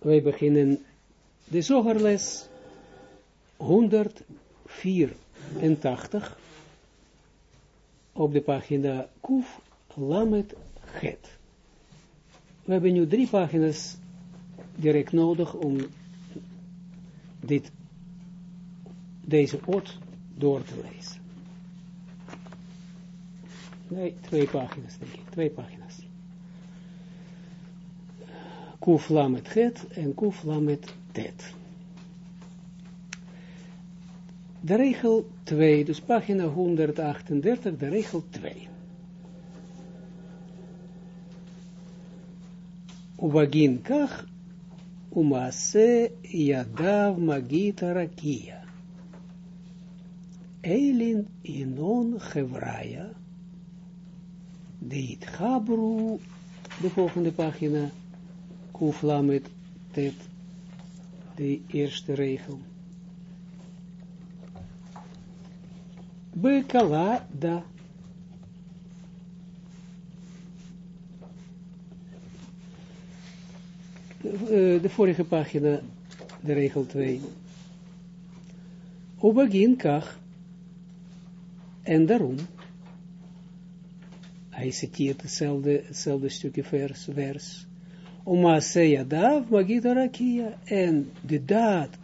wij beginnen de zogerles 184 op de pagina Kuf Lamet Het. We hebben nu drie pagina's direct nodig om dit, deze oot door te lezen. Nee, twee pagina's denk ik, twee pagina's. Kuf Lamet Het en Kuf Lamet Tet. De regel 2, dus pagina 138, de regel 2. Ubagin kach, umase yadav magita rakia. Elin inon gevraya, dit Habru, de volgende pagina, Kufla met tet, de eerste regel. Bekala da. De vorige pagina, de regel 2. Ubagin kach. En daarom, hij citeert hetzelfde, hetzelfde stukje vers, vers. Oma dav magita rakia. En de daad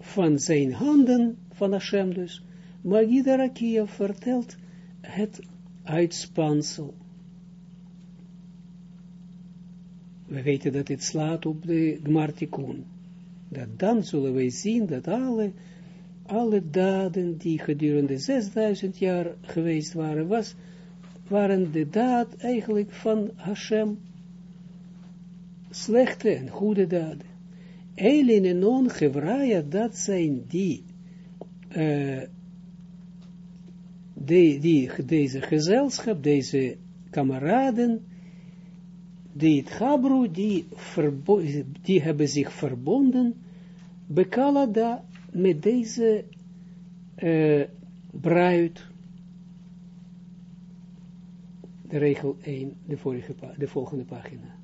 van zijn handen, van Hashem dus, Magida Rakia vertelt het uitspansel. We weten dat het slaat op de Gmartikun. Dat dan zullen wij zien dat alle, alle daden die gedurende 6000 jaar geweest waren, was, waren de daad eigenlijk van Hashem. Slechte en goede daden. En non dat zijn die de, die, deze gezelschap, deze kameraden, die het die hebben zich verbonden, bekalada met deze uh, bruid. De regel 1, de, vorige, de volgende pagina.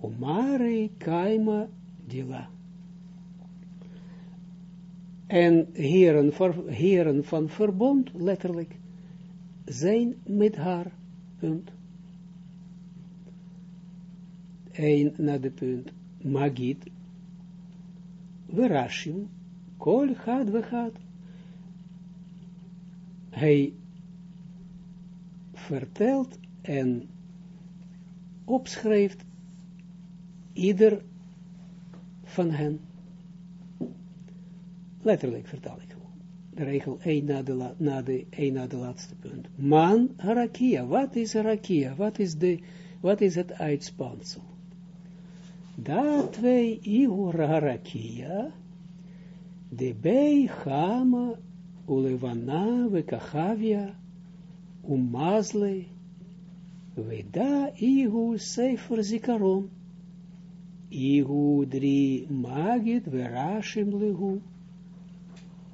Omare kaima dila en heren, heren van verbond, letterlijk, zijn met haar, punt. Eén naar de punt, magid, verashim, kol gaat we gaat. Hij vertelt en opschrijft ieder van hen letterlijk vertaal ik gewoon. De regel 1 na de, na de, 1 na de laatste punt. Man harakia. Wat is harakia? Wat is, de, wat is het uitspansel? Dat twee ihur harakia, de bij Hama, Ulevana, Vekachavia, Umazle, Veda ihu sefer zikaron. Ihu drie magid verashim lehu.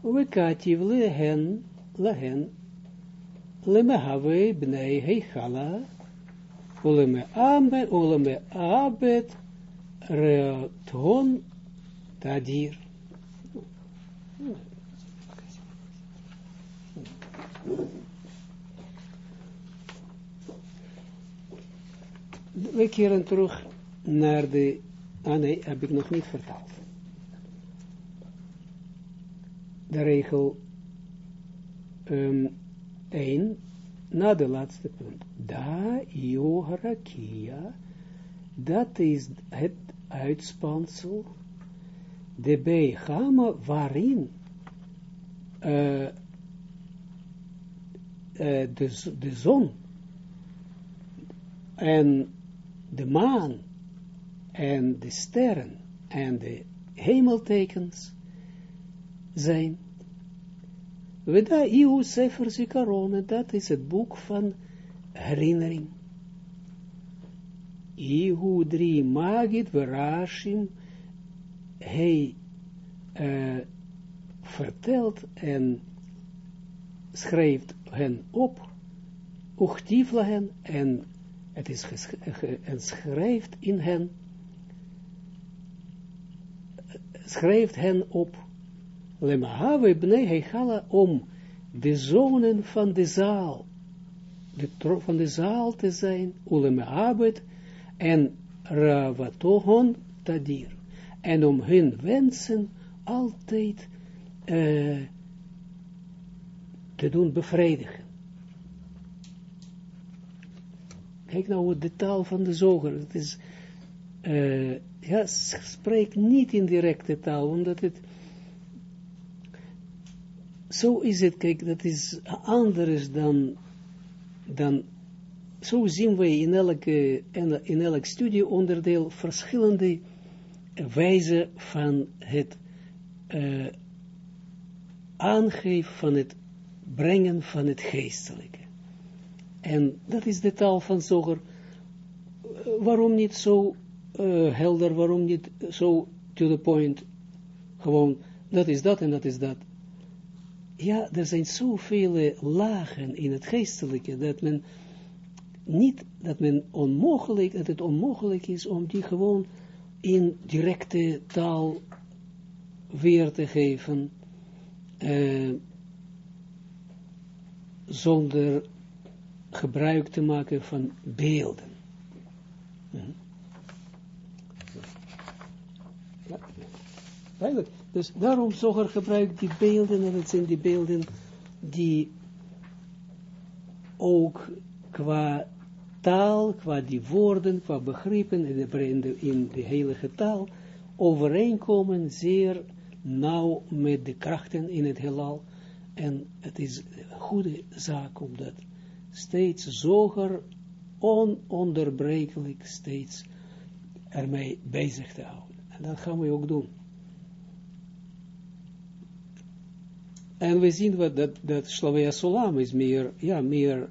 Wekativ lehen, lehen, lemehave bnei heichala, uleme ambe, uleme abet, reaton tadir. We keren terug naar de, ah nee, heb ik nog niet vertaald. de regel um, 1, na de laatste punt. Da yoharakia, dat is het uitspansel, de begama waarin uh, uh, de, de zon en de maan en de sterren en de hemeltekens zijn. Weda Iu Sefer Zikaron, dat is het boek van herinnering. Ihu drie magid verashim, hij uh, vertelt en schrijft hen op, hen, en het is en schrijft in hen, schrijft hen op, Lemahave bnei Hechala om de zonen van de zaal, de van de zaal te zijn, Ulemehabet en Ravatohon Tadir. En om hun wensen altijd uh, te doen bevredigen. Kijk nou de taal van de zoger. Het is, uh, ja, spreek niet in directe taal, omdat het, zo is het, kijk, dat is anders dan, dan zo zien wij in elke, in elk studieonderdeel verschillende wijzen van het uh, aangeven van het brengen van het geestelijke. En dat is de taal van Zoger. Waarom niet zo uh, helder, waarom niet zo to the point, gewoon, dat is dat en dat is dat. Ja, er zijn zoveel lagen in het geestelijke, dat men niet, dat men onmogelijk, dat het onmogelijk is om die gewoon in directe taal weer te geven, uh, zonder gebruik te maken van beelden. Mhm. Dus daarom zoger gebruikt die beelden, en het zijn die beelden die ook qua taal, qua die woorden, qua begrippen in de, in de heilige taal, overeenkomen zeer nauw met de krachten in het heelal. En het is een goede zaak om dat steeds zoger, ononderbrekelijk steeds ermee bezig te houden. En dat gaan we ook doen. En we zien wat dat, dat Slavia Solam is meer, ja, meer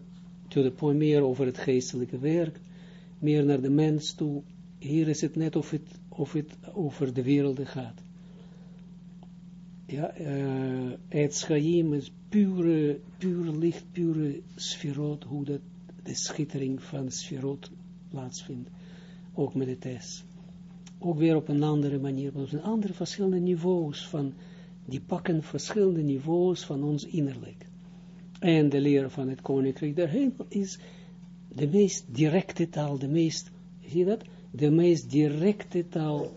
to the point, meer over het geestelijke werk, meer naar de mens toe. Hier is het net of het, of het over de wereld gaat. Ja, het schaim is pure, pure licht, pure sferot, hoe dat de schittering van sferot plaatsvindt. Ook met de test. Ook weer op een andere manier, op een andere verschillende niveaus van, die pakken verschillende niveaus van ons innerlijk. En de leer van het koninkrijk der hemel is de meest directe taal, de meest, zie dat? De meest directe taal,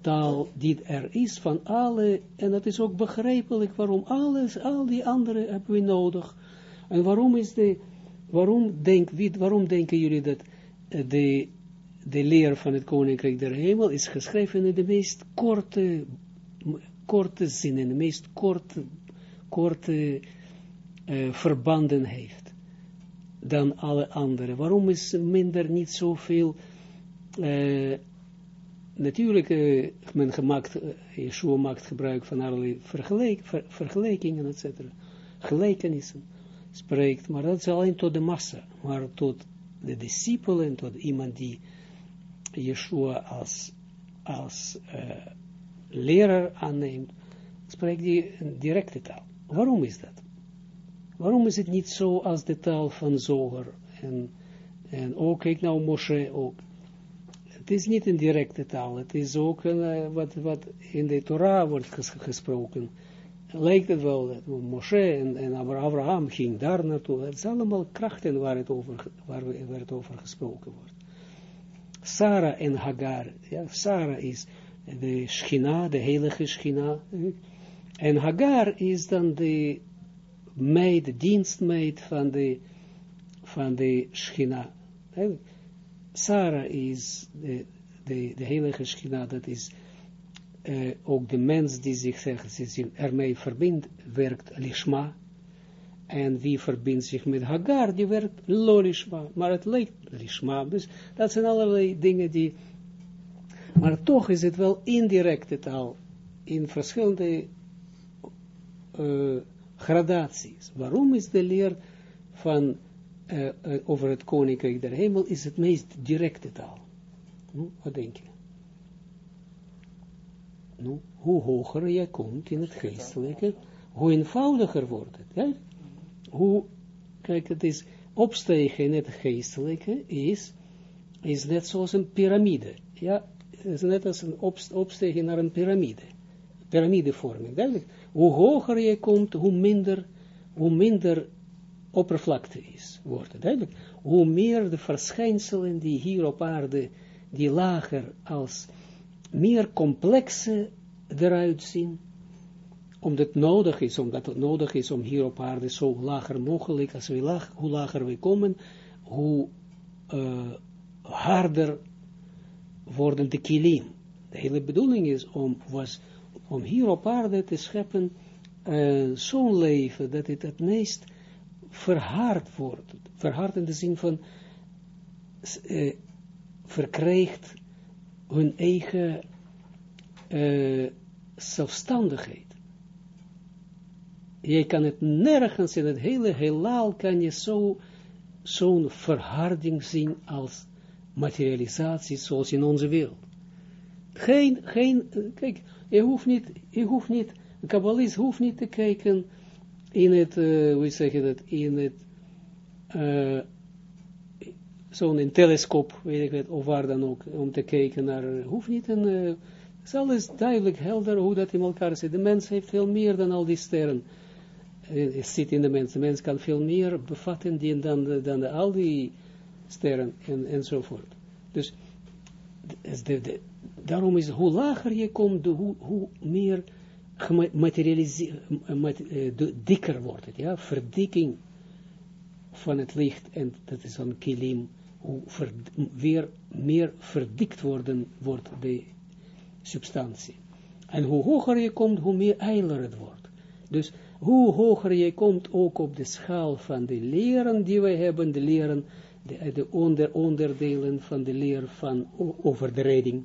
taal die er is van alle, en dat is ook begrijpelijk waarom alles, al die andere hebben we nodig. En waarom is de, waarom, denk, waarom denken jullie dat eh, de, de leer van het koninkrijk der hemel is geschreven in de meest korte, korte zinnen, de meest korte, korte uh, verbanden heeft dan alle anderen. Waarom is minder niet zoveel, uh, natuurlijk, uh, men gemaakt, Yeshua maakt gebruik van allerlei vergelijk, ver, vergelijkingen, etc. Gelijkenissen spreekt, maar dat is alleen tot de massa, maar tot de discipelen, tot iemand die Yeshua als, als leraar aanneemt, spreekt die een directe taal. Waarom is dat? Waarom is het niet zo als de taal van Zoger? En, en ook, kijk nou Moshe ook. Het is niet een directe taal, het is ook uh, wat, wat in de Torah wordt ges gesproken. Lijkt het wel, dat Moshe en, en Abraham ging daar naartoe. Het zijn allemaal krachten waar het over, waar, waar het over gesproken wordt. Sarah en Hagar. Ja, Sarah is de Schina, de heilige Schina. En Hagar is dan de meid, dienstmeid van de, van de Schina. Sarah is de, de, de heilige Schina, dat is uh, ook de mens die zich, zich ermee verbindt, werkt lishma. En wie verbindt zich met Hagar, die werkt lolishma. Maar het lijkt lishma. Dus dat zijn allerlei dingen die... Maar toch is het wel indirecte taal. In verschillende uh, gradaties. Waarom is de leer van, uh, uh, over het koninkrijk der hemel is het meest directe taal? Nu, wat denk je? Nu, hoe hoger je komt in het geestelijke, hoe eenvoudiger wordt het. Ja? Hoe, kijk, het is opstegen in het geestelijke is, is net zoals een piramide. Ja, is net als een opstegen naar een piramide. piramidevorming, duidelijk. Hoe hoger je komt, hoe minder, hoe minder oppervlakte is, wordt duidelijk. Hoe meer de verschijnselen die hier op aarde, die lager als meer complexe eruit zien, omdat het nodig is, omdat het nodig is om hier op aarde zo lager mogelijk, als we laag, hoe lager we komen, hoe uh, harder worden de kilim. De hele bedoeling is om, was, om hier op aarde te scheppen uh, zo'n leven, dat het het meest verhard wordt. Verhard in de zin van uh, verkrijgt hun eigen uh, zelfstandigheid. Je kan het nergens in het hele heelal kan je zo zo'n verharding zien als materialisatie zoals in onze wereld. Geen, geen, kijk, je hoeft niet, je hoeft niet, een kabbalist hoeft niet te kijken in het, uh, hoe zeg je dat, in het, uh, zo'n telescoop, weet ik het, of waar dan ook, om te kijken naar, hoeft niet een, uh, het is alles duidelijk, helder, hoe dat in elkaar zit. De mens heeft veel meer dan al die sterren uh, zit in de mens. De mens kan veel meer bevatten dan, dan de, al die sterren en, enzovoort. Dus de, de, daarom is hoe lager je komt, hoe, hoe meer gematerialiseerd, uh, dikker wordt het, ja, verdikking van het licht, en dat is een kilim, hoe ver, weer meer verdikt worden wordt de substantie. En hoe hoger je komt, hoe meer eiler het wordt. Dus hoe hoger je komt ook op de schaal van de leren die wij hebben, de leren, de, de onder, onderdelen van de leer van over de redding,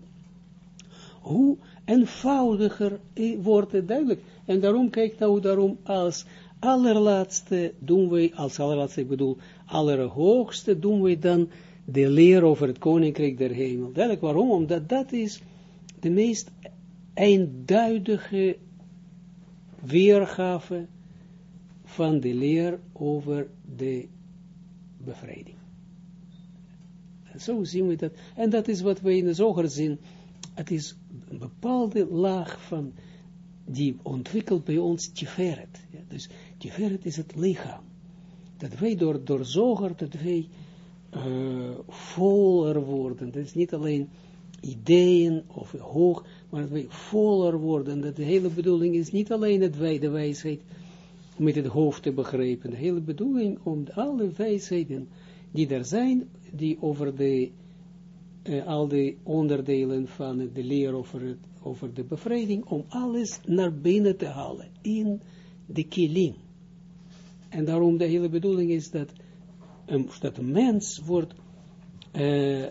hoe eenvoudiger wordt het duidelijk. En daarom, kijk nou, daarom als allerlaatste doen wij, als allerlaatste, ik bedoel, allerhoogste doen wij dan de leer over het koninkrijk der hemel. Duidelijk waarom? Omdat dat is de meest eenduidige weergave van de leer over de bevrijding. Zo zien we dat. En dat is wat we in de zoger zien. Het is een bepaalde laag van, die ontwikkelt bij ons Tiferet. Ja, dus Tiferet is het lichaam. Dat wij door, door zoger, dat wij uh, voller worden. Dat is niet alleen ideeën of hoog, maar dat wij voller worden. Dat de hele bedoeling is niet alleen het wij, de wijsheid met het hoofd te begrijpen. De hele bedoeling om alle wijsheden die er zijn, die over de, uh, al de onderdelen van de leer over, het, over de bevrijding, om alles naar binnen te halen, in de kilim. En daarom de hele bedoeling is dat, um, dat een mens wordt, uh,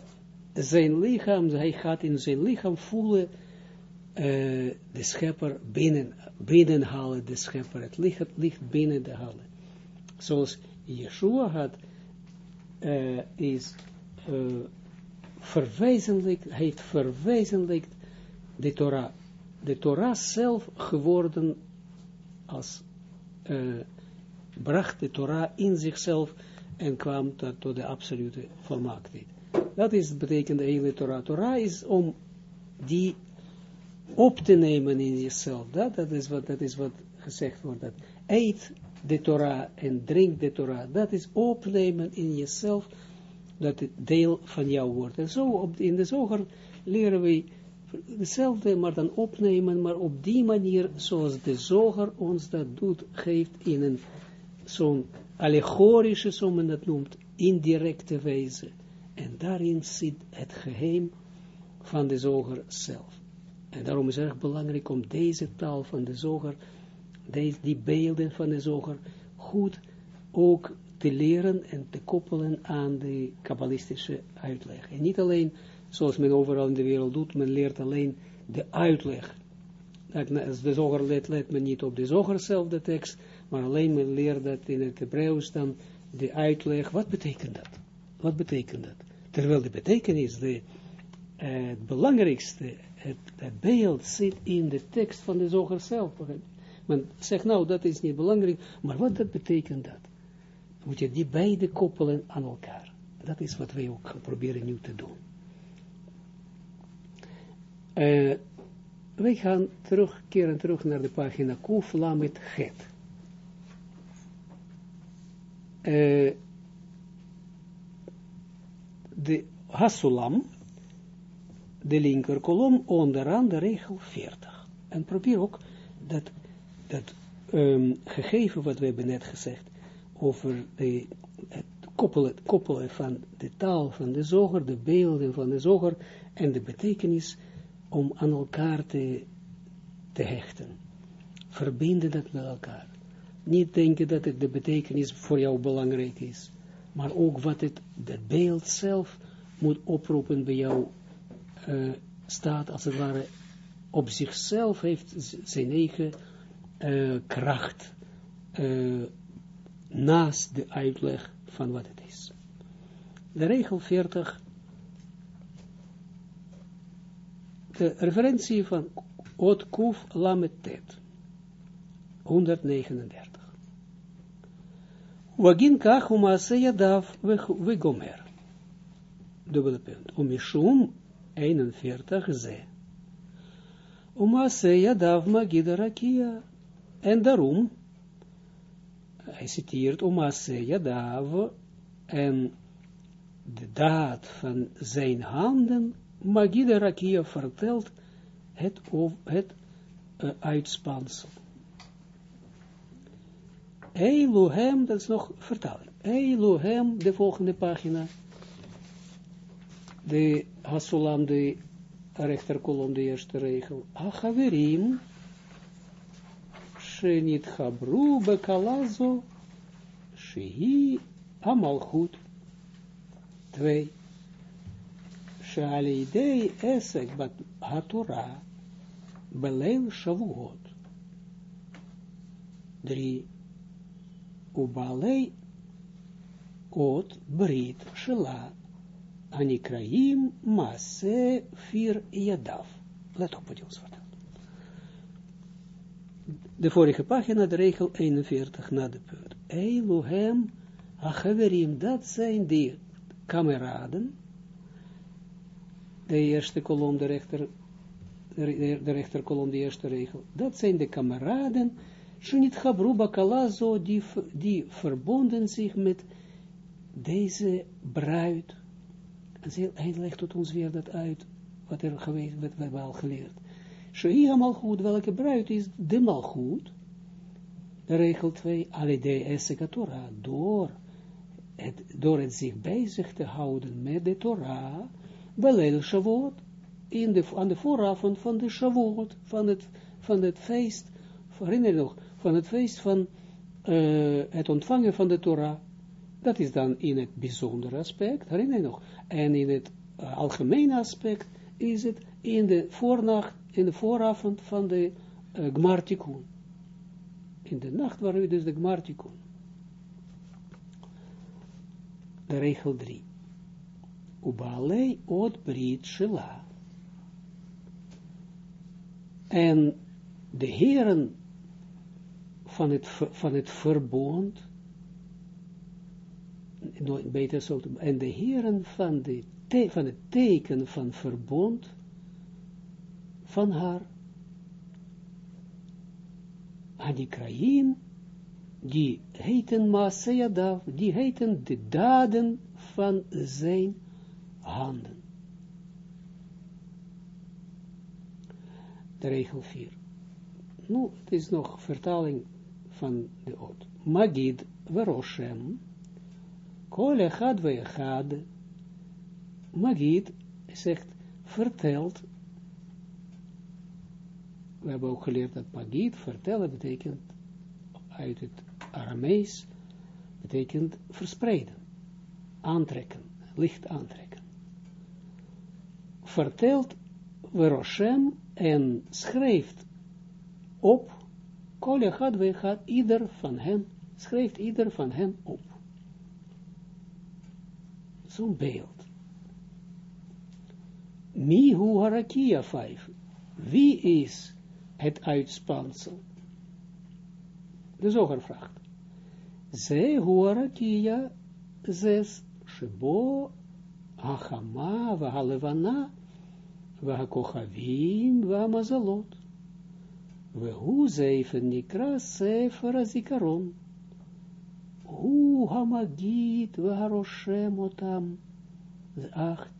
zijn lichaam, hij gaat in zijn lichaam voelen, uh, de schepper binnen, binnenhalen, de schepper, het licht, licht binnen te halen. Zoals Yeshua had, uh, is uh, verwezenlijkt, heeft verwezenlijkt de Torah. De Torah zelf geworden als, uh, bracht de Torah in zichzelf en kwam tot, tot de absolute volmaaktheid. Dat is, betekent de hele Torah. Torah is om die op te nemen in. Dat, dat, is, wat, dat is wat gezegd wordt. Dat eet de Torah en drink de Torah. Dat is opnemen in jezelf. Dat het deel van jou wordt. En zo op, in de zoger leren we hetzelfde, maar dan opnemen, maar op die manier, zoals de zoger ons dat doet, geeft in een zo'n allegorische, zoals men dat noemt, indirecte wijze. En daarin zit het geheim van de zoger zelf. En daarom is het erg belangrijk om deze taal van de zoger, deze, die beelden van de zoger, goed ook te leren en te koppelen aan de kabbalistische uitleg. En niet alleen, zoals men overal in de wereld doet, men leert alleen de uitleg. Als de zoger let, let men niet op de zoger zelf, de tekst, maar alleen men leert dat in het Hebreeuws dan de uitleg. Wat betekent dat? Wat betekent dat? Terwijl de betekenis, de, uh, het belangrijkste het, het, beeld zit in de tekst van de zoger zelf. Men zegt nou, dat is niet belangrijk, maar wat dat betekent dat? Moet je die beide koppelen aan elkaar. Dat is wat wij ook proberen nu te doen. Uh, wij gaan terugkeren terug naar de pagina Kuf Lamet Het. Uh, de Hasulam, de linker kolom, onderaan de regel 40. En probeer ook dat, dat um, gegeven wat we hebben net gezegd, over de, het koppelen, koppelen van de taal van de zoger, de beelden van de zoger en de betekenis om aan elkaar te, te hechten. Verbinden dat met elkaar. Niet denken dat het de betekenis voor jou belangrijk is, maar ook wat het, het beeld zelf moet oproepen bij jou uh, staat, als het ware, op zichzelf heeft zijn eigen uh, kracht uh, naast de uitleg van wat het is. De regel 40, de referentie van Ot Kuf Lametet, 139. Wagin kach umase yadav vegomer. Dubbele punt. Umishum 41 ze. Umase yadav magida rakia. En daarom hij citeert Omase Yadav en de daad van zijn handen, Magide Rakia vertelt het, het uh, uitspansel. Elohim, dat is nog vertaling. Elohim, de volgende pagina. De Hasulam, de rechterkolom, de eerste regel. Achaverim, Shenit Habru Bekalazo Shehi Amalchut. Twee. Shalidei Esek Bat Hatura Beleil Shavuot. Drie. Ubalei Ot Brit Shela Anikraim Masse Fir Yadav. Let op ons vertelt de vorige pagina, de regel 41, na de punt. Elohim, Achaverim, dat zijn die kameraden, de eerste kolom, de rechter, de, de rechter kolom, de eerste regel, dat zijn de kameraden, Shunit Chabruba Kalazo, die, die verbonden zich met deze bruid. En hij legt tot ons weer dat uit, wat er geweest, wat we al geleerd. Shei malchut, welke bruid is de malchut? De regel 2, alide eseka Torah, door het, door het zich bezig te houden met de Torah, belel Shavuot, in de, aan de vooravond van de Shavuot, van het, van het feest, herinner je nog, van het feest van uh, het ontvangen van de Torah. Dat is dan in het bijzondere aspect, herinner je nog, en in het uh, algemene aspect is het in de voornacht in de vooravond van de uh. In de nacht waar we dus de Gmartikun. De regel 3. Ubalei od brit shela. En de heren van het, van het verbond, beter zo en de heren van, de van het teken van verbond, van haar. Anikraim, die heten Maaseyadav, die heten de daden van zijn handen. De regel 4. Nu, het is nog vertaling van de oot. Magid veroshem, kol echad ve Magid zegt, vertelt we hebben ook geleerd dat magid, vertellen, betekent uit het Aramees, betekent verspreiden, aantrekken, licht aantrekken. Vertelt Veroshem en schrijft op, Kolja gaat we gaat ieder van hen, schrijft ieder van hen op. Zo'n beeld. Mihu harakia 5. Wie is het uitspansel. De zoger vraagt. Ze horen kia zes shebo hachama vahalevana vahakochavim vahamazalot. We hoe zeven nikra sefer azikaron. Hu hamagit otam. Acht,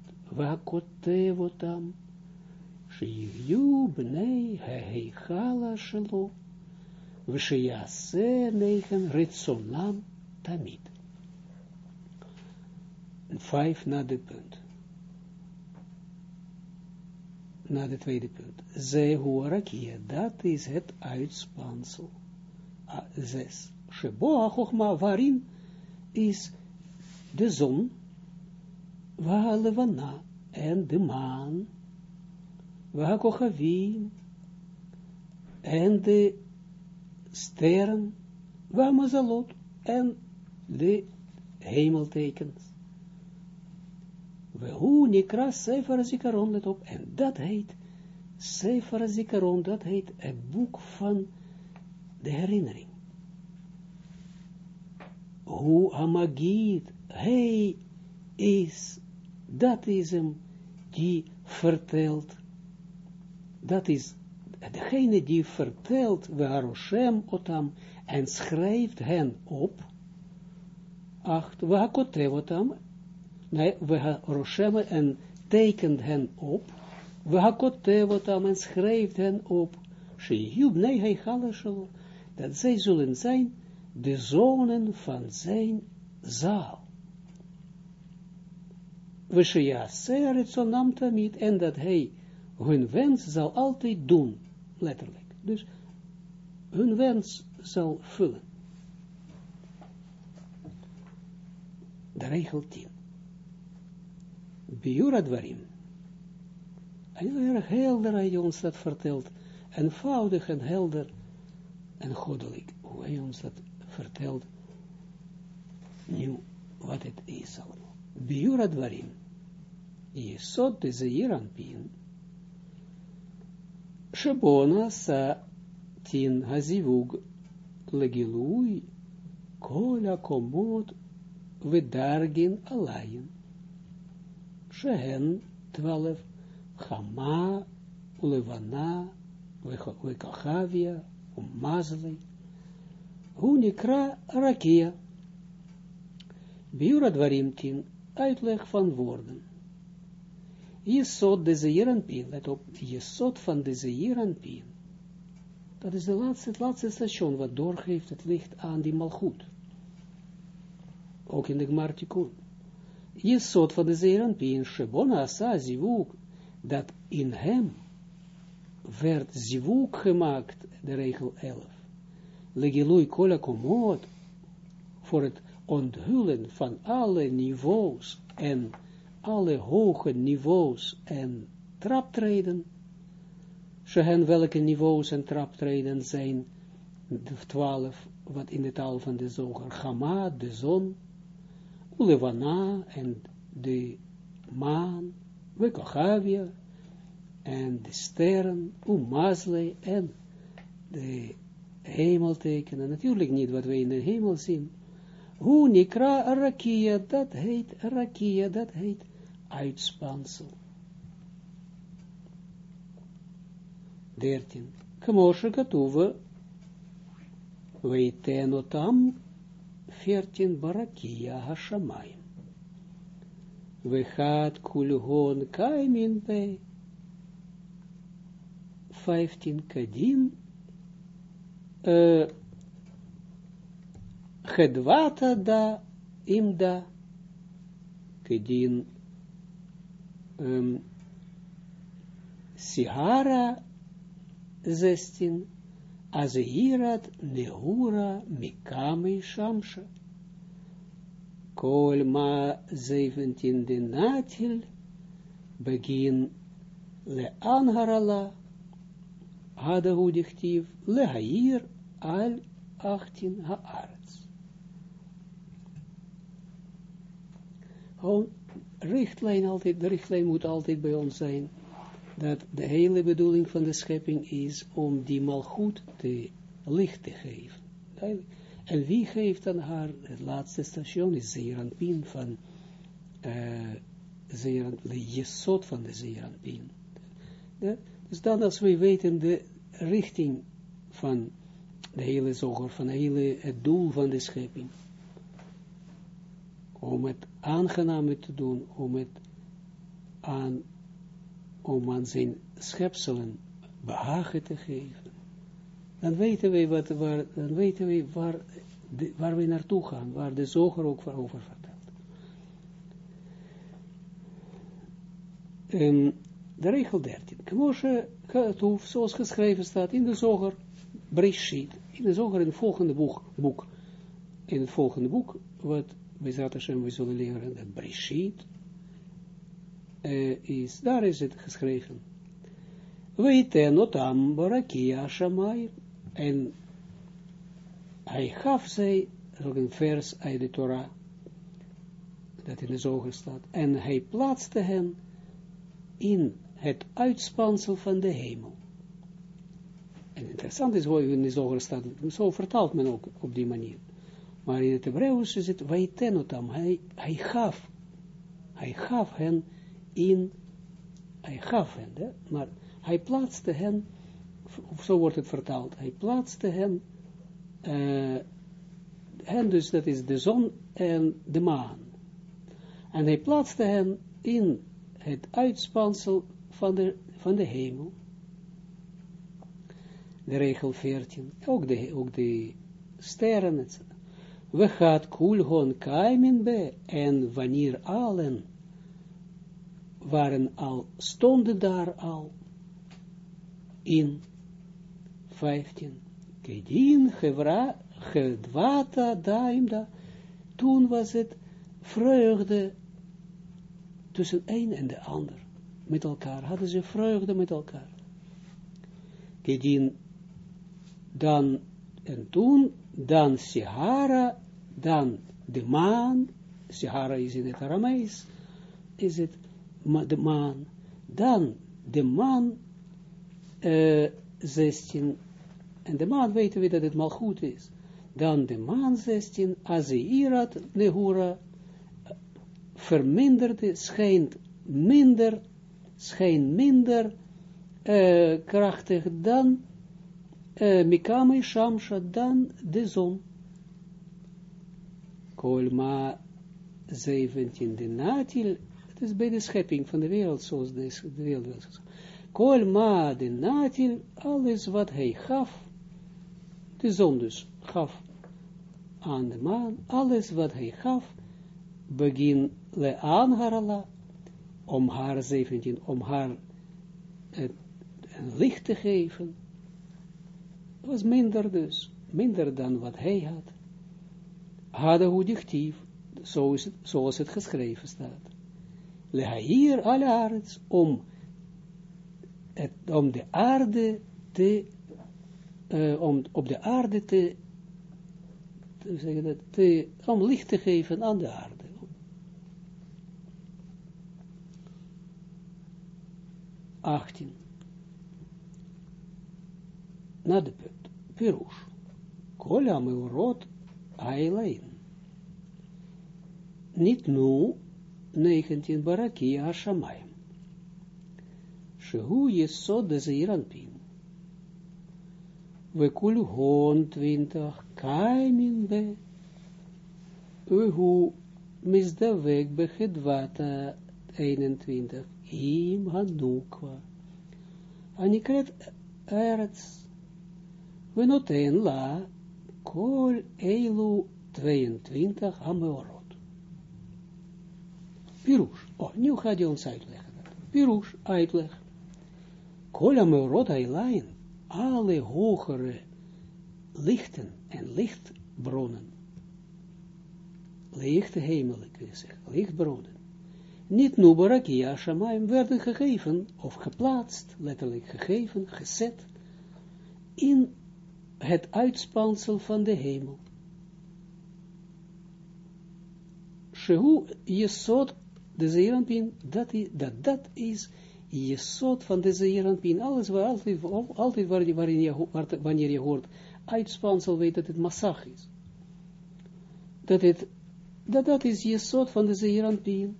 bnei heheichala shelo. We sheyase negen ritsonam tamid. Vijf na de punt. Na de tweede punt. Ze huarakia, dat is het uitspansel. Zes. Shebo achokma, waarin is de zon, Waalevana en de maan, Waakochavim en de sterren, Waamazalot en de hemeltekens. We hoe nikra Sefer Zikaron, let op, en dat heet Sefer Zikaron, dat heet het boek van de herinnering. Hoe Amagid, hij is, dat is hem die vertelt, dat is degene die vertelt, we Haroshem otam, en schrijft hen op, acht, we otam, nee, we Haroshem en tekent hen op, we hakotev otam, en schrijft hen op, shehub, nee, hij galashalo, dat zij zullen zijn, de zonen van zijn zaal. We sheyase ritsonam tamid, en dat hij hun wens zal altijd doen, letterlijk. Dus hun wens zal vullen. De regel 10. Biura dwarim. Heel erg helder hij ons dat vertelt. Eenvoudig en helder en goddelijk. Hoe hij ons dat vertelt. Nu, wat het is allemaal. Biura dwarim. Yesod de zeiran pin. Shebona sa tin hazivug legilui kola komot vedargin alayin. Shehen twaalf chama ulevana vekachavia umazli. Hu nikra rakia. Biura dwarim tin, uitleg van woorden. Jesod de Zeeranpien, let op, Jesod van de Zeeranpien. Dat is de laatste, het laatste station wat doorgeeft het licht aan die malgoed. Ook in de Gmartikun. Jesod van de Zeeranpien, Shebona Asa Zivuk, dat in hem werd Zivuk gemaakt, de regel 11. Legilui kola komod, voor het onthullen van alle niveaus en alle hoge niveaus en traptreden, Shehen welke niveaus en traptreden zijn, de twaalf, wat in de taal van de zoger, Chama, de zon, Ulevana en de maan, Wekochavia, en de sterren, Umazle en de hemeltekenen, natuurlijk niet wat wij in de hemel zien, hoe nikra rakia, dat heet rakia, dat heet uitspansel. 13. Kmoshe katuwe, weitenotam, 14. Barakia hashamayim. Wechat kulgon kaimin pe, 15. Kadin, uh, Gedwata da imda kedin um, Sihara zestin Azehirat Nehura Mikame Shamsha Kol ma 17 de natil begin le anharala hada hudichtiv le hair al 18 haaretz. Gewoon richtlijn altijd, de richtlijn moet altijd bij ons zijn, dat de hele bedoeling van de schepping is om die malgoed te licht te geven. En wie geeft dan haar, het laatste station is Zeeranpien van uh, de jesot van de Zeeranpien. Ja? Dus dan als we weten de richting van de hele zoger, van de hele, het doel van de schepping. Om het aangename te doen, om het aan, om aan zijn schepselen behagen te geven. Dan weten we, wat, waar, dan weten we waar, waar we naartoe gaan, waar de zoger ook over vertelt. Um, de regel 13. Kmoshe Katoef, zoals geschreven staat in de zoger, Breshit, in de zoger in het volgende boek, boek in het volgende boek, wat Bezat Hashem we zullen leren, dat Breshit uh, is, daar is het geschreven. Weiten otam barakia shamay, en hij gaf zij, ook een vers uit de Torah, dat in de zoger staat, en hij plaatste hen in het uitspansel van de hemel. En interessant is hoe in de zoger staat, zo vertaalt men ook op die manier. Maar in het Hebreeuws is het waitenotam, hij, hij gaf, hij gaf hen in, hij gaf hen, hè? maar hij plaatste hen, of zo wordt het vertaald, hij plaatste hen, uh, hen dus, dat is de zon en de maan. En hij plaatste hen in het uitspansel van de, van de hemel. De regel 14, ook de, ook de sterren, We gaat kulhon kaimin be, en wanneer allen waren al, stonden daar al, in 15, kedin, gevra, gedwata, daimda, toen was het vreugde tussen een en de ander, met elkaar, hadden ze vreugde met elkaar. Kedien, dan, en toen, dan Sihara, dan de maan, Sihara is in het Aramees, is het de maan, dan de maan, uh, 16, en de maan weten we dat het mal goed is, dan de maan 16, Azeirat Nehura, verminderde, schijnt minder, schijnt minder uh, krachtig dan Mikame Shamsha, dan de zon. Kolma 17, de natil, het is bij de schepping van de wereld, zoals de, de wereld was. Kolma de natil, alles wat hij gaf, de zon dus, gaf aan de maan, alles wat hij gaf, begin le aanharala, om haar 17, om haar het, licht te geven, was minder dus, minder dan wat hij had. Hadden hoe dichtief, zo is het, zoals het geschreven staat. Lehair al arets, om, het, om de aarde te, uh, om op de aarde te, te, zeggen dat, te, om licht te geven aan de aarde. 18. Na de punt. Pirush. Kola meurot ailein. Niet nu, 19 baraki hashamayim. Shehu yesod de zeiranpin. We kulhon 20 kaimin be. Uhu misdavek begedvata 21 im hanukwa. Anikret eretz. We noten la kol eilu 22 ameorot. Pirush. Oh, nu gaat hij ons uitleggen. Pirush, uitleg. Kol ameorot eilain, alle hogere lichten en lichtbronnen. Lichte hemel, ik wil zeggen, lichtbronnen niet Nubarakia Shamaim werden gegeven, of geplaatst, letterlijk gegeven, gezet, in het uitspansel van de hemel. Shehu Jesod, de Zeeranpin, dat, dat, dat is Jesod van de Zeeranpin, alles waar, altijd, altijd waarin je, wanneer je hoort uitspansel, weet dat het massag is. Dat, het, dat, dat is Jesod van de Zeeranpin.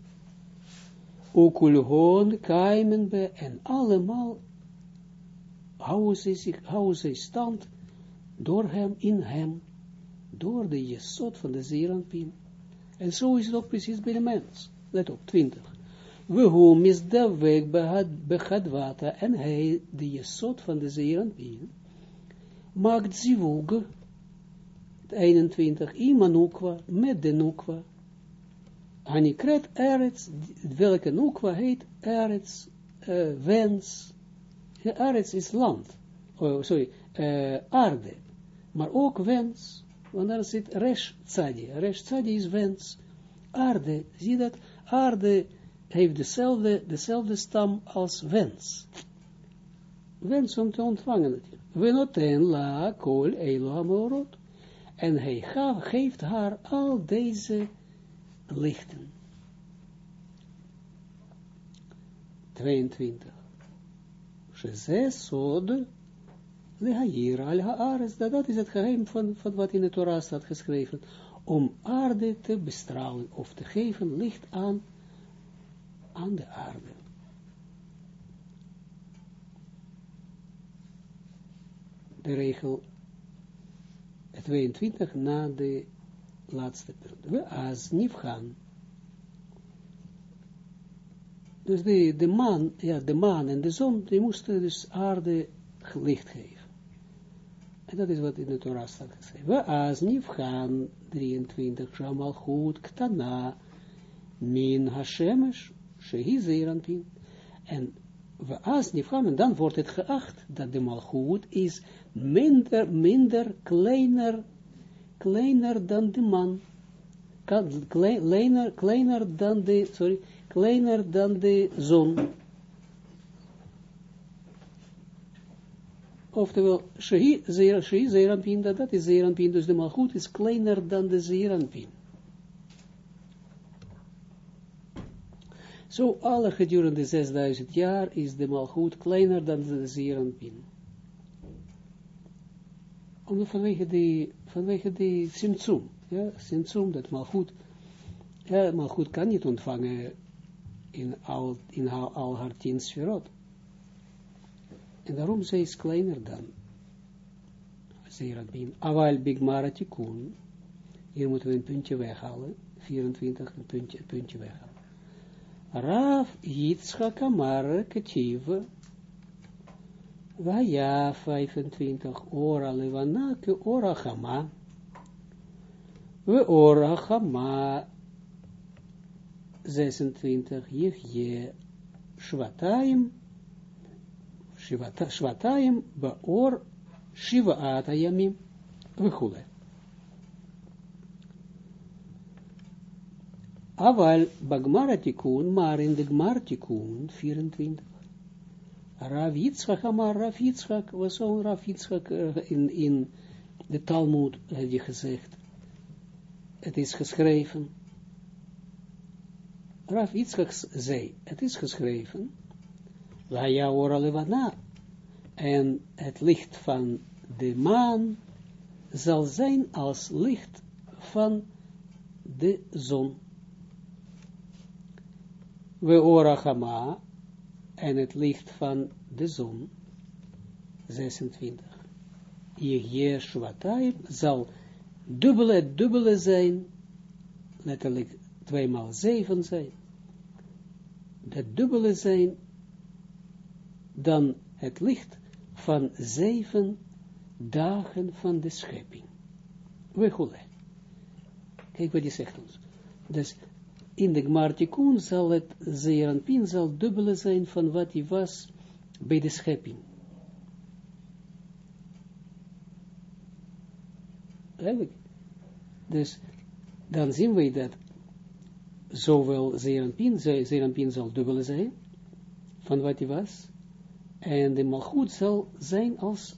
Okulhon, kaimen be, en allemaal houden ze, zich, houden ze stand door hem, in hem, door de jesot van de zeeranpien. En zo is het ook precies bij de mens. Let op, 20. We hoe misdawek behadwata, en hij, de jesot van de zeeranpien, maakt zivug, 21, imanukwa, met de nukwa, Anikret Eretz, welke nukwa heet Eretz, uh, wens, Eretz is land, oh, sorry, uh, aarde, maar ook wens, want daar zit resh tzadi, resh tzadi is wens, aarde, zie dat, aarde heeft dezelfde, dezelfde stam als wens, wens om te ontvangen natuurlijk, we noten la kol elo en hij geeft haar al deze lichten. 22. Sheze sod lehair al haares. Dat is het geheim van, van wat in de Torah staat geschreven. Om aarde te bestralen of te geven licht aan, aan de aarde. De regel 22 na de laatste punt. We as gaan. Dus de, de man, ja, de maan en de zon, die moesten dus aarde licht geven. En dat is wat in de Torah staat. We as gaan 23, Shamal ktana, min hashemesh, shehi zeeranpin. En we as gaan, en dan wordt het geacht dat de malgoed is minder, minder kleiner kleiner dan de man, kleiner, kleiner dan de, sorry, kleiner dan de zon. Oftewel, Shehi Zeranpin, dat is Zeranpin, dus de malgoed is kleiner dan de Zeranpin. Zo alle gedurende 6000 jaar is de malgoed kleiner dan de Zeranpin omdat vanwege die, vanwege die simtsum, ja, simtsum, dat goed, ja, goed kan niet ontvangen in al, in al, al haar tien sferot. En daarom zij is kleiner dan Zeradbin. Aval Bigmara Tikkun, hier moeten we een puntje weghalen, 24, een puntje, puntje weghalen. Raf Yitzchak Amar Ketiv, Vaya 25, ora levana ke ora chama. We ora chama 26, je shvataim, shvataim baor shivaat ayamim. וכולי. אבל בגמר התיקון, maar in de gmar tikun, 24, Rav Yitzchak, maar Rav Yitzchak was zo'n Rav Yitzchak uh, in, in de Talmud, had je gezegd. Het is geschreven. Rav Yitzchak zei, het is geschreven, Laia ora levana, en het licht van de maan zal zijn als licht van de zon. We ora en het licht van de zon, 26. Je Shvatayim zal dubbele, dubbele zijn, letterlijk 2 maal 7 zijn, dat dubbele zijn dan het licht van zeven dagen van de schepping. We Kijk wat hij zegt ons. Dus in de Gmartikun zal het Zeeranpin zal dubbele zijn van wat hij was bij de schepping. Eigenlijk. Dus dan zien we dat zowel Zeeranpin, Zeeranpin zal dubbele zijn van wat hij was, en de Malchut zal zijn als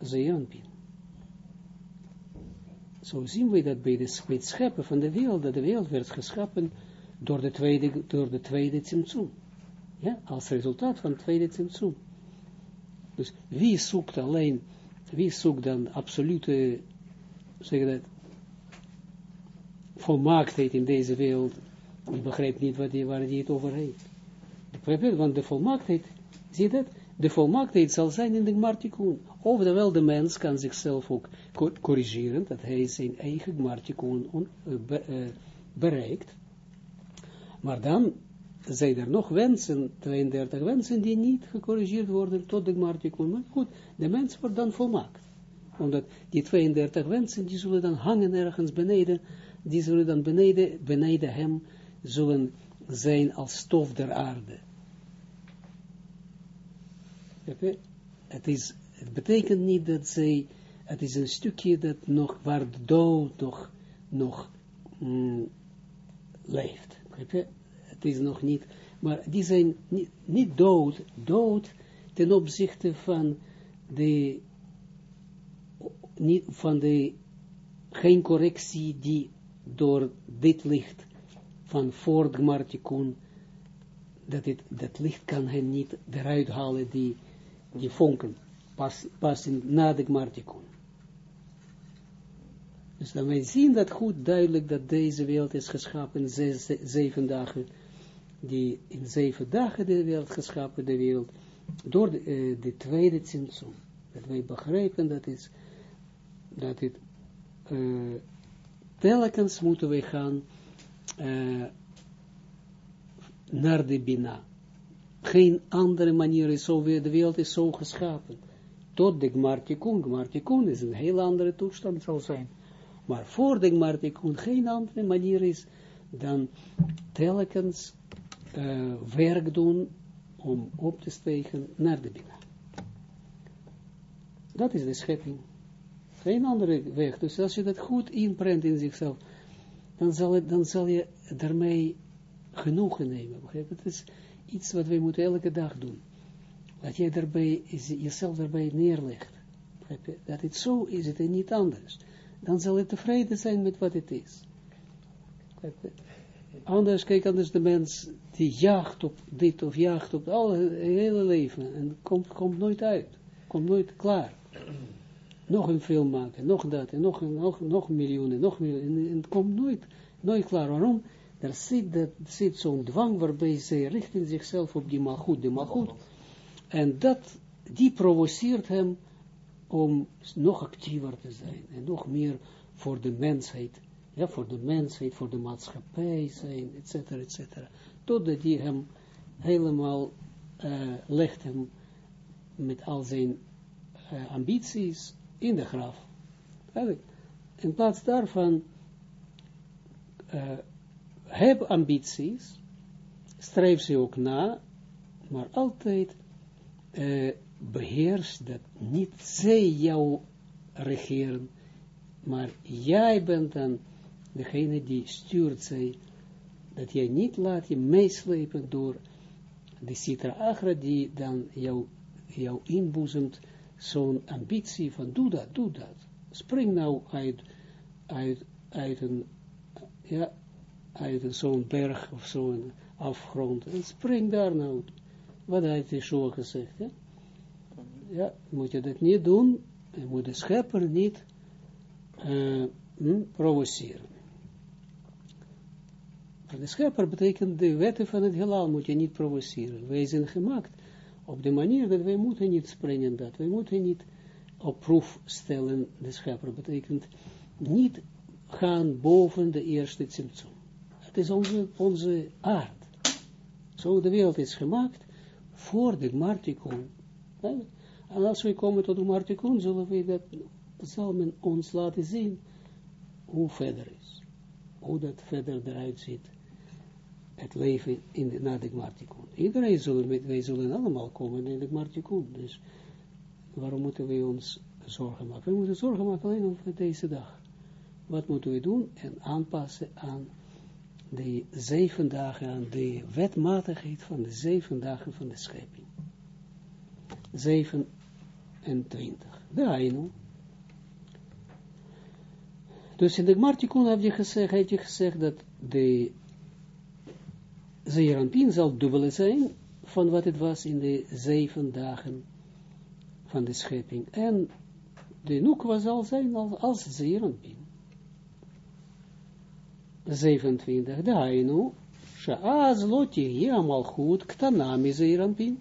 Zeeranpin. Zo zien we dat bij, de, het scheppen van de wereld, dat de wereld werd geschapen door de tweede, door de tweede Tsimtsum. Ja, als resultaat van het tweede Tsimtsum. Dus wie zoekt alleen, wie zoekt dan absolute, zeg dat, volmaaktheid in deze wereld, die begrijpt niet wat die, waar hij het over heeft. Want de volmaaktheid Zie je dat? De volmaaktheid zal zijn in de Gmartikun. Oftewel, de mens kan zichzelf ook corrigeren, dat hij zijn eigen Gmartikun uh, bereikt. Maar dan zijn er nog wensen, 32 wensen, die niet gecorrigeerd worden tot de Gmartikun. Maar goed, de mens wordt dan volmaakt. Omdat die 32 wensen, die zullen dan hangen ergens beneden, die zullen dan beneden, beneden hem, zullen zijn als stof der aarde. Het, is, het betekent niet dat zij, het is een stukje dat nog, waar de dood nog, nog mm, leeft. Het is nog niet, maar die zijn niet, niet dood, dood ten opzichte van de, niet, van de, geen correctie die door dit licht van voor de dat, het, dat licht kan hen niet eruit halen, die, die vonken, pas, in, na de Gmartikun. Dus dan wij zien dat goed duidelijk, dat deze wereld is geschapen, zes, zeven dagen, die in zeven dagen de wereld geschapen, de wereld, door de, uh, de tweede zinsom. Dat wij begrijpen dat is, dat het, uh, telkens moeten wij gaan, uh, naar de Bina. Geen andere manier is zo, de wereld is zo geschapen. Tot de Gmartikun. Gmartikun is een heel andere toestand zal zijn. Maar voor de Gmartikun geen andere manier is dan telkens uh, werk doen om op te stegen naar de Bina. Dat is de schepping. Geen andere weg. Dus als je dat goed inprent in zichzelf, dan zal, dan zal je daarmee genoegen nemen. Het is iets wat wij moeten elke dag doen. Dat jij daarbij, jezelf daarbij neerlegt. Dat het zo is en niet anders. Dan zal het tevreden zijn met wat het is. Anders, kijk, anders de mens die jaagt op dit of jaagt op het hele leven en komt, komt nooit uit. Komt nooit klaar. Nog een film maken, nog dat, en nog, nog, nog miljoenen, nog miljoenen. En het komt nooit, nooit klaar. Waarom? Er zit, zo'n dwang waarbij zij richten zichzelf op die malgoed, de malgoed. En dat, die provoceert hem om nog actiever te zijn. En nog meer voor de mensheid, ja, voor de mensheid, voor de maatschappij zijn, et cetera, et cetera. Totdat die hem helemaal uh, legt hem met al zijn uh, ambities in de graf. In plaats daarvan uh, heb ambities, streef ze ook na, maar altijd uh, beheers dat niet zij jou regeren, maar jij bent dan degene die stuurt zij, dat jij niet laat je meeslepen door de citra agra die dan jou, jou inboezemt zo'n ambitie van doe dat, doe dat. Spring nou uit, uit, uit een, ja, uit zo'n berg of zo'n afgrond. En spring daar nou. Wat heeft Yeshua gezegd? Ja? moet je dat niet doen. Je moet de schepper niet uh, hm, provoceren. de schepper betekent de wetten van het heelal moet je niet provoceren. Wij zijn gemaakt op de manier dat wij moeten niet springen dat. Wij moeten niet op proef stellen. De schepper betekent niet gaan boven de eerste symptoom is onze, onze aard. Zo de wereld is gemaakt voor de Martikon. En als we komen tot de Martikon, zullen we dat, zal men ons laten zien hoe verder is. Hoe dat verder eruit ziet. Het leven in de, na de Martikon. Iedereen zullen, wij zullen allemaal komen in de Martikon. Dus waarom moeten we ons zorgen maken? We moeten zorgen maken alleen over deze dag. Wat moeten we doen? En aanpassen aan de zeven dagen aan de wetmatigheid van de zeven dagen van de schepping. 27. De Ainu. Dus in de Gmartikun heb je gezegd, je gezegd dat de Zeeranpien zal dubbele zijn van wat het was in de zeven dagen van de schepping. En de Nukwa zal zijn als, als. 27, Dainu, Shaaz loti hier malchut ktana mizerampin.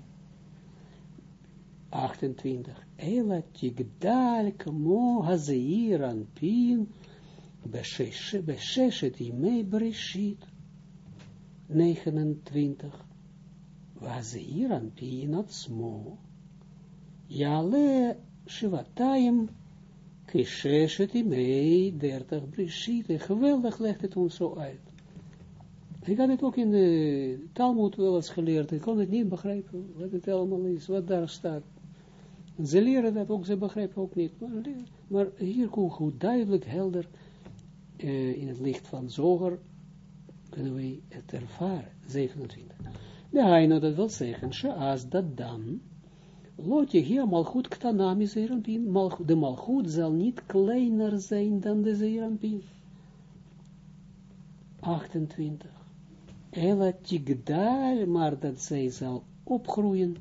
28. Ela tigdal kamo hazeiran pin besheshet imei breshit. 29. Hazeiran pin atzmo. Yale shivatayim kisheshet imei 30 breshit. Geweldig legt het ons zo uit. Ik had het ook in de Talmud wel eens geleerd. Ik kon het niet begrijpen wat het allemaal is, wat daar staat. Ze leren dat ook, ze begrijpen ook niet. Maar, hier komt goed duidelijk, helder, uh, in het licht van zoger, kunnen wij het ervaren. 27. De Heino dat wil zeggen, als dat dan, lot je hier malchut ktanami zeerampin, de malchut zal niet kleiner zijn dan de zeerampin. 28. Ela tigdal, maar dat zij zal opgroeien,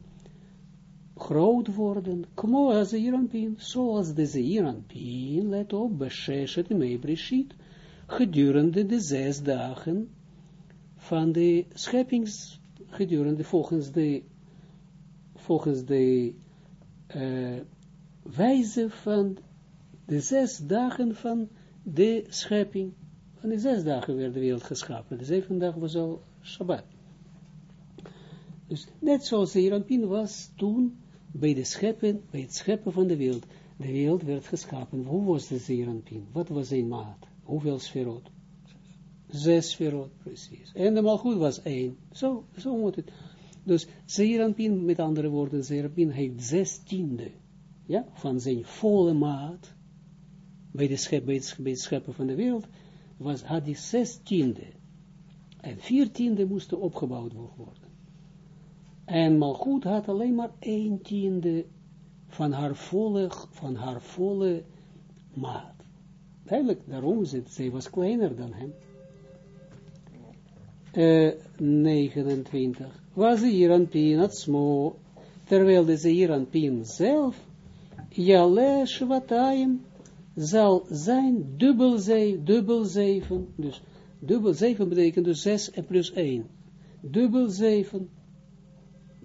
groot worden, kmo als Zeeranpien, zoals de Zeeranpien, let op, beseshet meebreshit, gedurende de zes dagen van de scheppings, gedurende volgens de, volgens de uh, wijze van de zes dagen van de schepping. Van de zes dagen werd de wereld geschapen. De zevende dag was al Shabbat. Dus net zoals de was toen bij, de scheppen, bij het scheppen van de wereld. De wereld werd geschapen. Hoe was de Zeranpin? Wat was zijn maat? Hoeveel sferot? Zes sferot, precies. En de malgoed was één. Zo, zo moet het. Dus Zeranpin, met andere woorden, Zeranpin heeft zes tiende ja, van zijn volle maat bij, de schep, het, scheppen van de wereld, was, had hij zes tiende. En vier tiende moesten opgebouwd worden. En Malchut had alleen maar een tiende van haar volle, van haar volle maat. Eigenlijk, daarom is het, zij was kleiner dan hem. Uh, 29. Was hier aan Pin het smo, terwijl de hier aan Pin zelf, Jale Shvatayim, zal zijn dubbel, ze, dubbel zeven, dus dubbel zeven betekent dus zes en plus één. Dubbel zeven,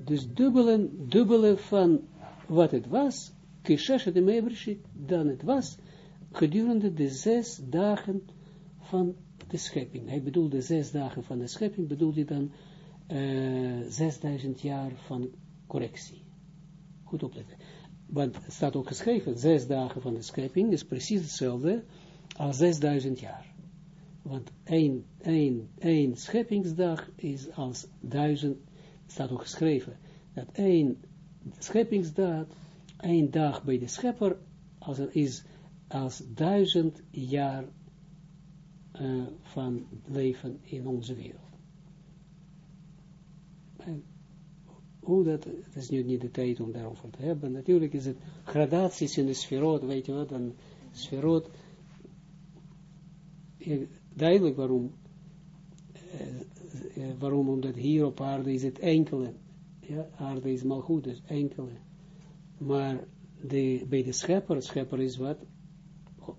dus dubbele, dubbele van wat het was, kisheshet de dan het was, gedurende de zes dagen van de schepping. Hij bedoelde zes dagen van de schepping, bedoelde dan uh, 6000 jaar van correctie. Goed opletten. Want het staat ook geschreven, zes dagen van de schepping is precies hetzelfde als 6000 jaar. Want één, één, één scheppingsdag is als duizend staat ook geschreven, dat één scheppingsdag, één dag bij de schepper, als er is als duizend jaar uh, van leven in onze wereld. En hoe dat, het is nu niet de tijd om daarover te hebben, natuurlijk is het gradaties in de sferoot, weet je wat, een sferoot, duidelijk waarom, uh, uh, waarom, omdat hier op aarde is het enkele, ja, aarde is mal goed, dus enkele, maar de, bij de schepper, schepper is wat,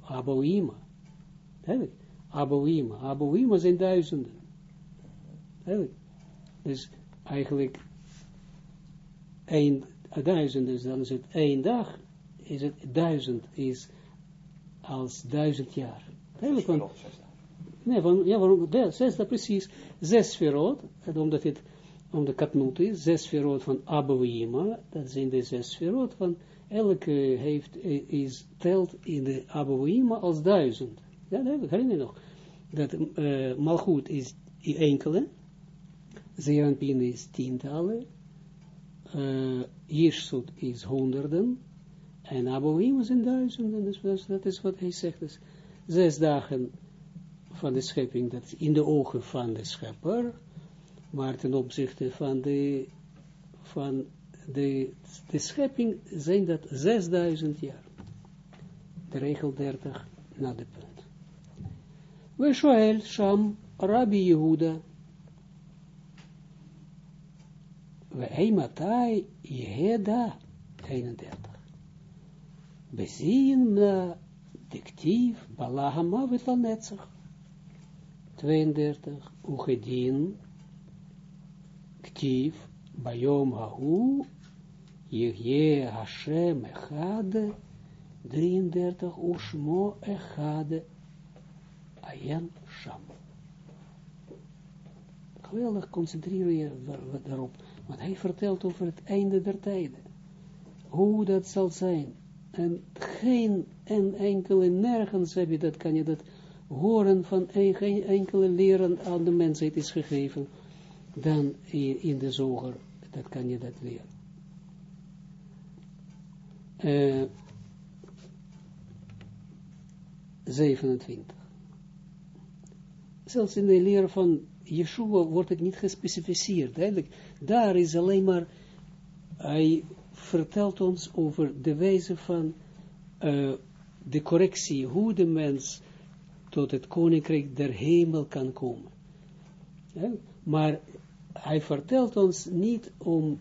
Aboima, duidelijk, Aboima, Aboima zijn duizenden, dus eigenlijk, een duizend, dus dan is het één dag, is het duizend, is als duizend jaar. Duidelijk, want, Nee, van, ja, waarom? Zes, dat precies. Zes verrood, omdat het om de katnoot is, zes verrood van Abouima, dat zijn de zes verrood van, elke heeft, is, telt in de Abouima als duizend. Ja, dat herinner je nog. Dat uh, Malchut is enkele, Zeranpin is tientallen, uh, is honderden, en Abouima zijn duizenden, dus dat is wat hij zegt. Dus zes dagen van de schepping, dat in de ogen van de schepper, maar ten opzichte van de, van de, de schepping zijn dat 6000 jaar. De regel 30 na de punt. We sham Rabbi Yehuda. We heimatai jeheda 31. Bezien na dictief balahama vitlanetzach. 32, Ugedin, Ktief, Bayom Hahu, Yehye Hashem Echade, 33, Ushmo Echade, Ayan Sham. Geweldig, concentreer je daarop, want hij vertelt over het einde der tijden. Hoe dat zal zijn. En geen en enkele, nergens heb je dat, kan je dat horen van geen enkele leren aan de mensheid is gegeven, dan in de zoger, dat kan je dat leren. Uh, 27. Zelfs in de leer van Yeshua wordt het niet gespecificeerd. Daar is alleen maar, hij vertelt ons over de wijze van uh, de correctie, hoe de mens tot het koninkrijk der hemel kan komen. Maar hij vertelt ons niet om,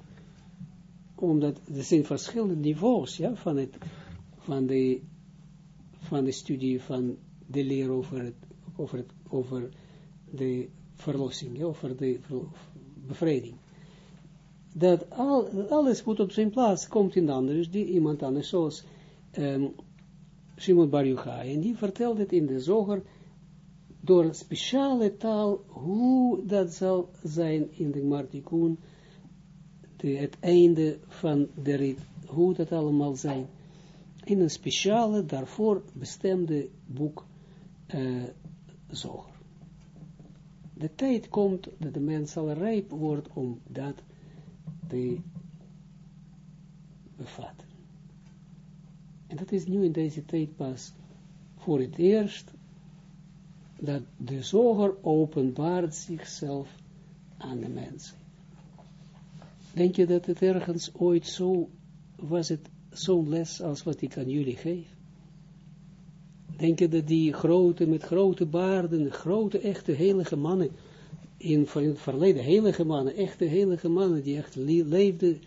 omdat er zijn verschillende niveaus ja, van, het, van, de, van de studie van de leer over, het, over, het, over de verlossing, over de bevrijding. Dat al, alles moet op zijn plaats, komt in anders, die iemand anders, zoals um, Shimon Bar Yochai, en die vertelt het in de zoger door een speciale taal, hoe dat zal zijn in de Martikun, het einde van de rit, hoe dat allemaal zijn, in een speciale, daarvoor bestemde boek uh, zoger. De tijd komt dat de mens al rijp wordt om dat te bevatten. En dat is nu in deze tijd pas voor het eerst dat de zoger openbaart zichzelf aan de mensen. Denk je dat het ergens ooit zo was het zo'n les als wat ik aan jullie geef? Denk je dat die grote, met grote baarden, grote, echte, heilige mannen, in, het verleden, heilige mannen, echte heilige mannen, die echt leefden,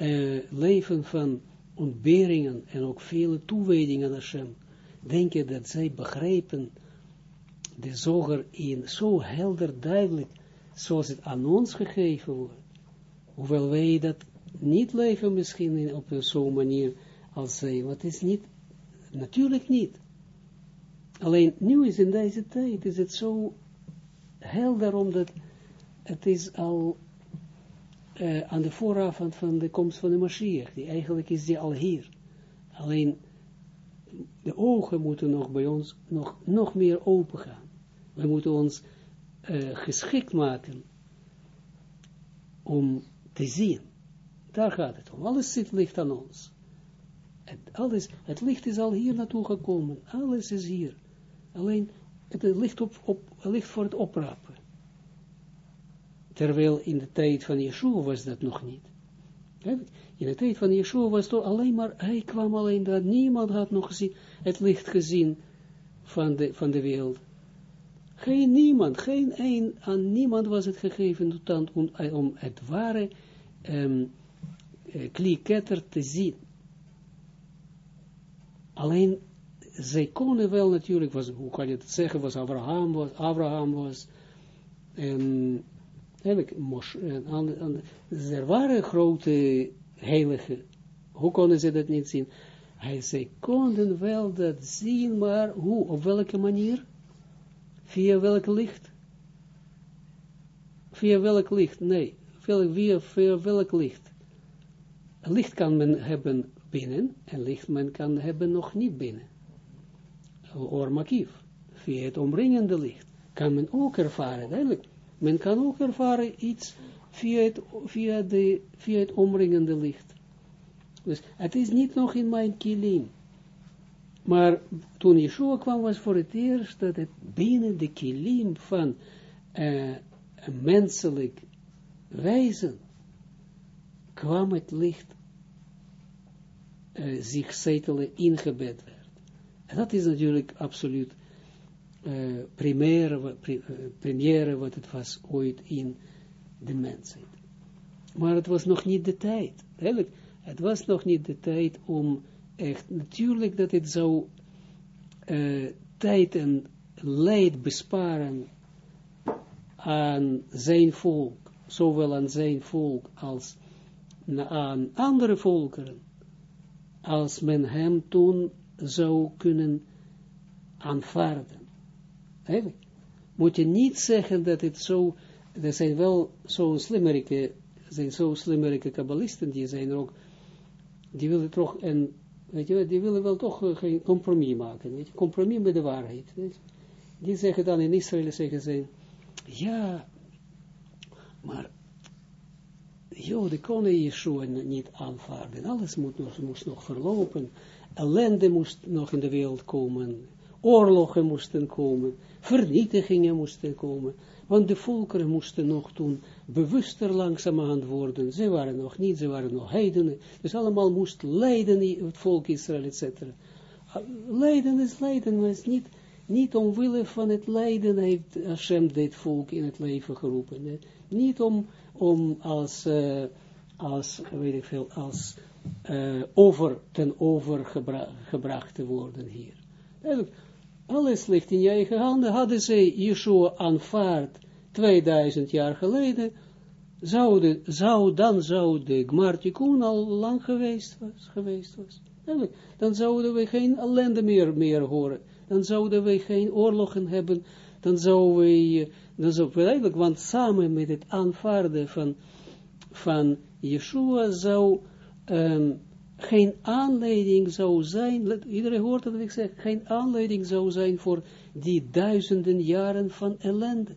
uh, leven van ontberingen en ook vele toewijdingen aan Hashem, denk je dat zij begrijpen de zoger in zo helder duidelijk, zoals het aan ons gegeven wordt, hoewel wij dat niet leven misschien op zo'n manier als zij, wat is niet, natuurlijk niet. Alleen nu is in deze tijd, is het zo helder, omdat het is al uh, aan de vooravond van de komst van de Mashiach. Die eigenlijk is die al hier. Alleen de ogen moeten nog bij ons nog, nog meer open gaan. We moeten ons uh, geschikt maken om te zien. Daar gaat het om. Alles zit licht aan ons. Het, alles, het licht is al hier naartoe gekomen. Alles is hier. Alleen het ligt, op, op, ligt voor het oprapen. Terwijl in de tijd van Yeshua was dat nog niet. In de tijd van Yeshua was het alleen maar, hij kwam alleen dat niemand had nog gezien, het licht gezien van de, van de wereld. Geen niemand, geen een, aan niemand was het gegeven om, om het ware um, te zien. Alleen, zij konden wel natuurlijk, was, hoe kan je het zeggen, was Abraham was, Abraham was, en eigenlijk, er waren grote heiligen, hoe konden ze dat niet zien? Hij zei, konden wel dat zien, maar hoe, op welke manier? Via welk licht? Via welk licht? Nee, via, via welk licht? Licht kan men hebben binnen, en licht men kan hebben nog niet binnen. Ormakief, via het omringende licht, kan men ook ervaren, duidelijk. Men kan ook ervaren iets via het, via de, via het omringende licht. Dus het is niet nog in mijn kilim. Maar toen Yeshua kwam, was voor het eerst dat het binnen de kilim van uh, menselijk wezen kwam het licht uh, zich zetelen ingebed. En dat is natuurlijk absoluut uh, primaire, première wat het was ooit in de mensheid. Maar het was nog niet de tijd. Eigenlijk, het was nog niet de tijd om echt, natuurlijk dat het zou uh, tijd en leid besparen aan zijn volk, zowel aan zijn volk als aan andere volkeren, als men hem toen zou kunnen aanvaarden. Moet je niet zeggen dat het zo, er zijn wel zo'n slimmerike, zijn zo slimmerike kabbalisten, die zijn ook, die willen toch, en, weet je, die willen wel toch uh, geen compromis maken, weet je, compromis met de waarheid. Die zeggen dan in Israël, zeggen ze, ja, maar Joden konden Yeshua niet aanvaarden. Alles moet moest nog verlopen. Ellende moest nog in de wereld komen. Oorlogen moesten komen. Vernietigingen moesten komen. Want de volkeren moesten nog toen bewuster langzamerhand worden. Ze waren nog niet, ze waren nog heidenen. Dus allemaal moest lijden, het volk Israël, etc. Lijden is lijden, maar is niet, niet omwille van het lijden heeft Hashem dit volk in het leven geroepen. Niet om om als, uh, als weet ik veel, als uh, over, ten over gebra gebracht te worden hier. Eigenlijk, alles ligt in je eigen handen. Hadden ze Yeshua aanvaard 2000 jaar geleden, zou, de, zou dan zou de Gmartikun al lang geweest was. Geweest was. Eigenlijk, dan zouden we geen ellende meer, meer horen. Dan zouden we geen oorlogen hebben. Dan zouden we dat is ook wel want samen met het aanvaarden van, van Yeshua zou um, geen aanleiding zou zijn, iedereen hoort dat ik zeg, geen aanleiding zou zijn voor die duizenden jaren van ellende.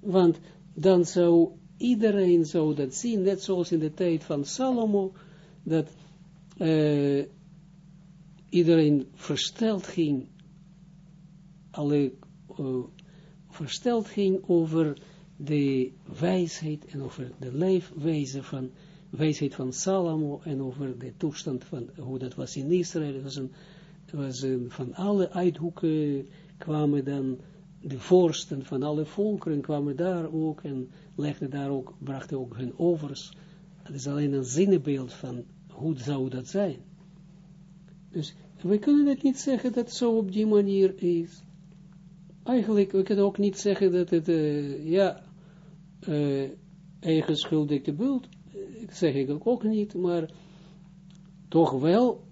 Want dan zou iedereen zou dat zien, net zoals in de tijd van Salomo, dat uh, iedereen versteld ging, alle uh, versteld ging over de wijsheid en over de leefwijze van wijsheid van Salomo en over de toestand van hoe dat was in Israël. Was een, was van alle uithoeken kwamen dan de vorsten van alle volkeren kwamen daar ook en legden daar ook, brachten ook hun overs. Het is alleen een zinnebeeld van hoe zou dat zijn. Dus we kunnen het niet zeggen dat het zo op die manier is eigenlijk, we kunnen ook niet zeggen dat het, uh, ja, uh, eigen schuldige bult, zeg ik ook niet, maar toch wel,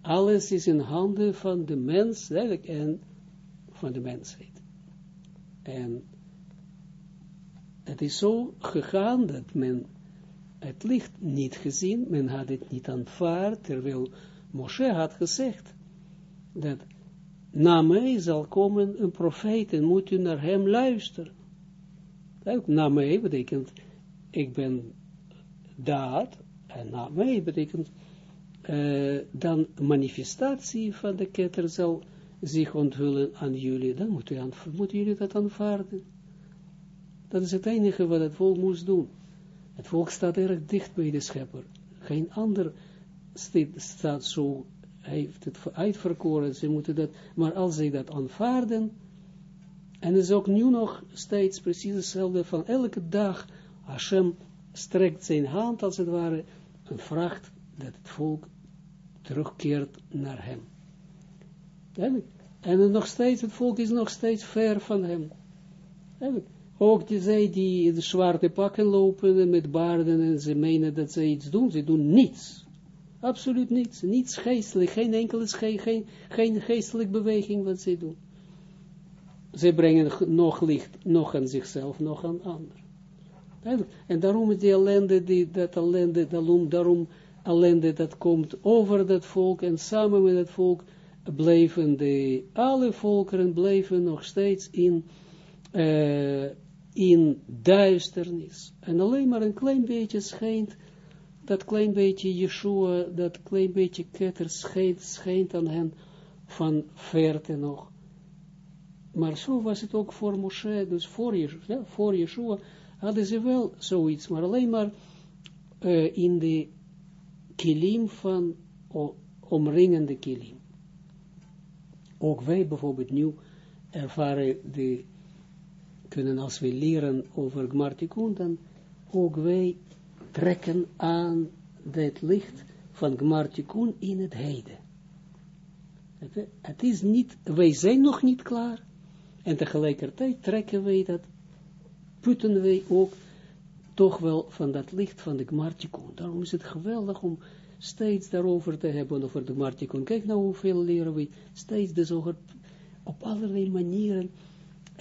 alles is in handen van de mens, eigenlijk, en van de mensheid. En het is zo gegaan dat men het licht niet gezien, men had het niet aanvaard, terwijl Moshe had gezegd dat na mij zal komen een profeet en moet u naar hem luisteren. Na mij betekent, ik ben daad, en na mij betekent, uh, dan manifestatie van de ketter zal zich onthullen aan jullie, dan moeten jullie dat aanvaarden. Dat is het enige wat het volk moest doen. Het volk staat erg dicht bij de schepper. Geen ander staat zo heeft het uitverkoren, ze moeten dat, maar als ze dat aanvaarden, en is ook nu nog steeds precies hetzelfde van elke dag, Hashem strekt zijn hand als het ware, en vraagt dat het volk terugkeert naar hem. En nog steeds, het volk is nog steeds ver van hem. Ook die zij die de zwarte pakken lopen met baarden en ze menen dat ze iets doen, ze doen niets. Absoluut niets. Niets geestelijk. Geen enkele geen, geen, geen geestelijke beweging wat ze doen. Ze brengen nog licht, nog aan zichzelf, nog aan anderen. En daarom is die ellende, die, dat ellende, daarom, daarom ellende dat komt over dat volk en samen met het volk blijven de, alle volkeren blijven nog steeds in, uh, in duisternis. En alleen maar een klein beetje schijnt dat klein beetje Yeshua, dat klein beetje ketter schijnt, schijnt aan hen van verte nog. Maar zo was het ook voor Moshe, dus voor Yeshua, voor Yeshua hadden ze wel zoiets, maar alleen maar uh, in de kilim van omringende kilim. Ook wij bijvoorbeeld nu ervaren de, kunnen als we leren over Gmartikun, dan ook wij trekken aan het licht van Gmartikun in het heden. Het is niet, wij zijn nog niet klaar, en tegelijkertijd trekken wij dat, putten wij ook toch wel van dat licht van de Gmartikon. Daarom is het geweldig om steeds daarover te hebben, over de Gmartikon. Kijk nou hoeveel leren we steeds dus over, op allerlei manieren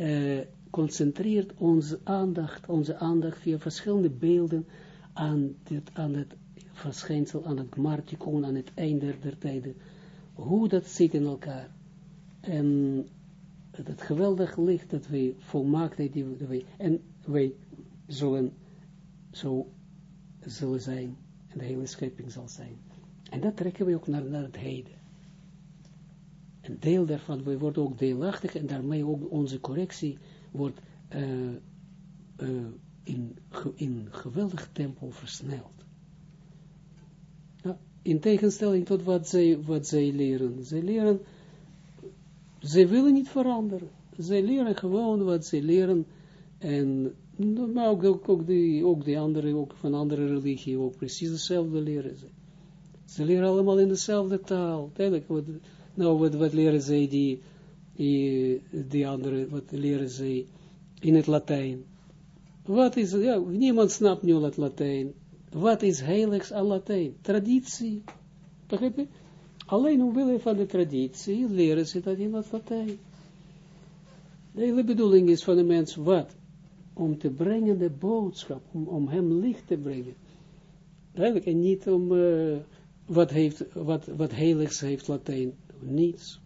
uh, concentreert onze aandacht, onze aandacht via verschillende beelden aan, dit, aan het verschijnsel, aan het Gmartikon, aan het einde der tijden. Hoe dat zit in elkaar. En het geweldig licht dat wij volmaaktheid, die wij, en wij zullen zo zullen zijn, en de hele schepping zal zijn. En dat trekken we ook naar, naar het heden. Een deel daarvan, we worden ook deelachtig, en daarmee ook onze correctie wordt uh, uh, in, in geweldig tempo versneld. In tegenstelling tot wat zij, wat zij leren. Zij leren, zij willen niet veranderen. Zij leren gewoon wat zij leren en maar ook, ook, die, ook die andere, ook van andere religie, ook precies hetzelfde leren ze. Ze leren allemaal in dezelfde taal. Duidelijk, wat, nou, wat, wat leren zij die, die, die andere, wat leren zij in het Latijn? Wat is, ja, niemand snapt nu het Latijn. Wat is heiligs aan Latijn? Traditie. Begrijp je? Alleen omwille van de traditie leren ze dat in het Latijn. De hele bedoeling is van de mens wat? Om te brengen de boodschap, om, om hem licht te brengen. Eigenlijk, en niet om, uh, wat, heeft, wat, wat heiligs heeft Latijn, niets.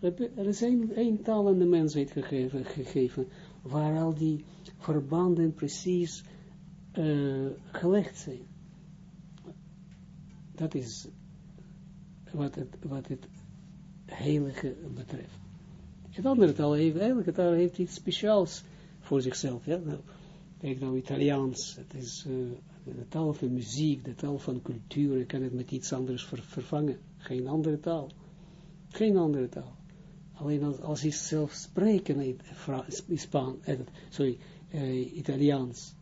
Er is één, één taal aan de mensheid gegeven, gegeven, waar al die verbanden precies uh, gelegd zijn. Dat is wat het, wat het heilige betreft. Het andere taal heeft, eigenlijk taal heeft iets speciaals voor zichzelf. Ja? Nou, kijk nou, Italiaans, het is uh, de taal van muziek, de taal van cultuur, je kan het met iets anders vervangen. Geen andere taal. Geen andere taal. Alleen als, als je zelf spreken in Spaan, eh, sorry, uh, Italiaans,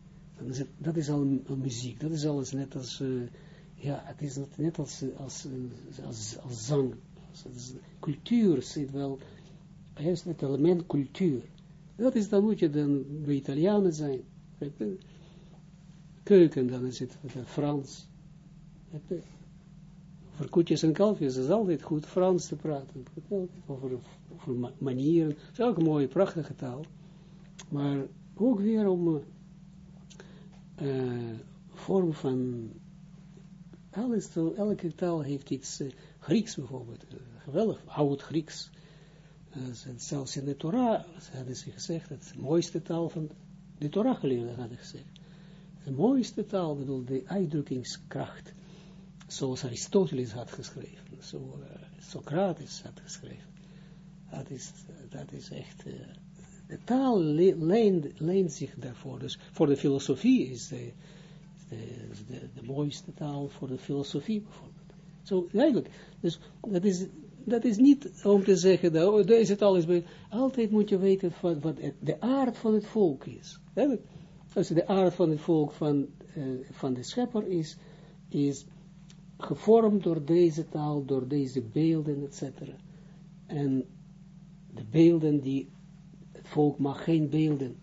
is dat is al muziek, dat is alles net als, ja, het is net als, als, als, als zang. Als, cultuur zit wel, het element cultuur. Dat is, dan moet je dan bij Italianen zijn. Keuken, dan is het Frans. Voor koetjes en kalfjes is altijd goed Frans te praten. Over, over manieren. Het is ook een mooie, prachtige taal. Maar ook weer om uh, vorm van alles, elke taal heeft iets, Grieks bijvoorbeeld, geweldig, oud Grieks, zelfs in de Torah hadden ze gezegd, het mooiste taal van de Torah geleerden hadden gezegd. De mooiste taal, bedoel, de uitdrukkingskracht, zoals Aristoteles had geschreven, zo uh, Socrates had geschreven. Dat is, dat is echt, uh, de taal leent, zich daarvoor. Dus voor de filosofie is de, de, de, mooiste taal voor de filosofie bijvoorbeeld. Zo, eigenlijk, dus dat is dat is niet om te zeggen, dat, oh, is het alles bij. Altijd moet je weten wat, wat de aard van het volk is. Als de aard van het volk van, uh, van de schepper is, is gevormd door deze taal, door deze beelden, etc. En de beelden die, het volk mag geen beelden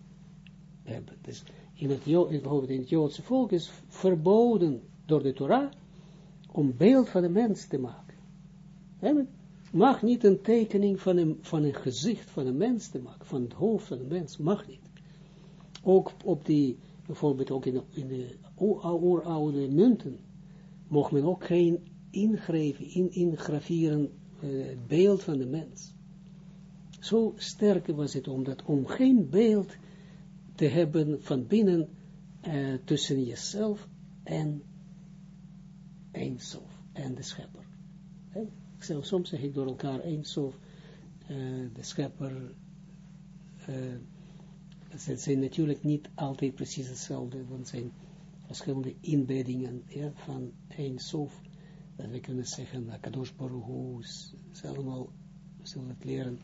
hebben. Dus in het, bijvoorbeeld in het Joodse volk is verboden door de Torah om beeld van de mens te maken mag niet een tekening van een, van een gezicht van een mens te maken, van het hoofd van een mens, mag niet. Ook op die, bijvoorbeeld ook in, in de oude munten, mocht men ook geen ingreven, in, ingraveren het beeld van de mens. Zo sterk was het om, dat, om geen beeld te hebben van binnen uh, tussen jezelf en Eindsof en de schepper. Soms zeg ik door elkaar eens of uh, de schepper, uh, het zijn natuurlijk niet altijd precies hetzelfde, want het zijn verschillende inbeddingen van een sof, dat we kunnen zeggen, dat Baruch Hu, is allemaal, zullen het leren,